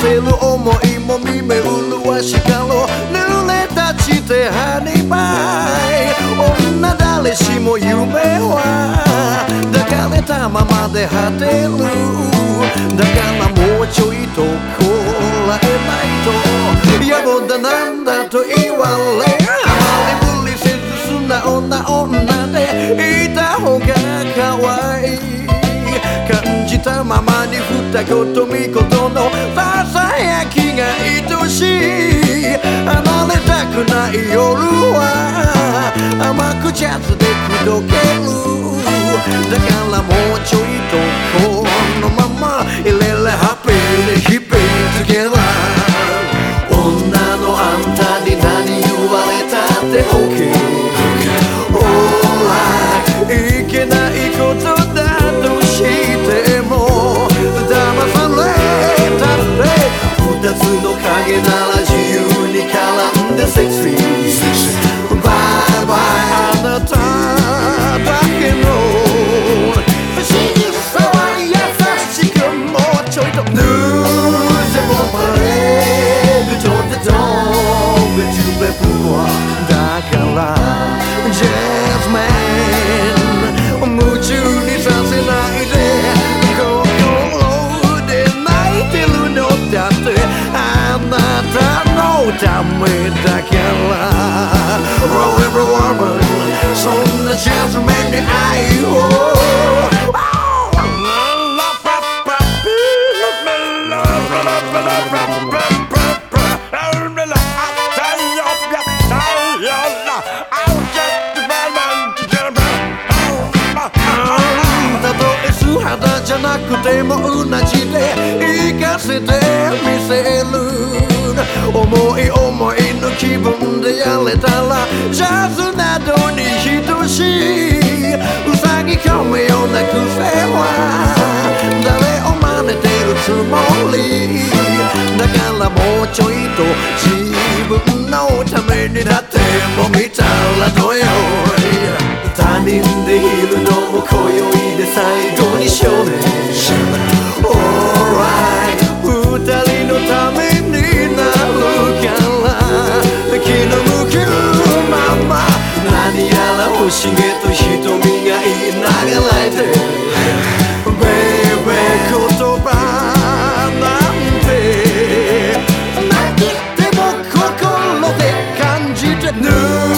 せる思いも見目麗しかろう濡れ立ちてハニバイ女誰しも夢は抱かれたままで果てるだからもうちょいとこらえないと野暮だなんだと言われあまり無理せず素直な女でいた方が可愛い感じたままに二言三言ってあなたのためだから Oh every woman そんなジなくても同じで行かせてみせる。思い思いの気分でやれたらジャズなどに等しい。うさぎ込むような癖は誰を真似てるつもり？だからもうちょいと自分のためになっても見たらどよ他人でいるのも今宵で最後。感じ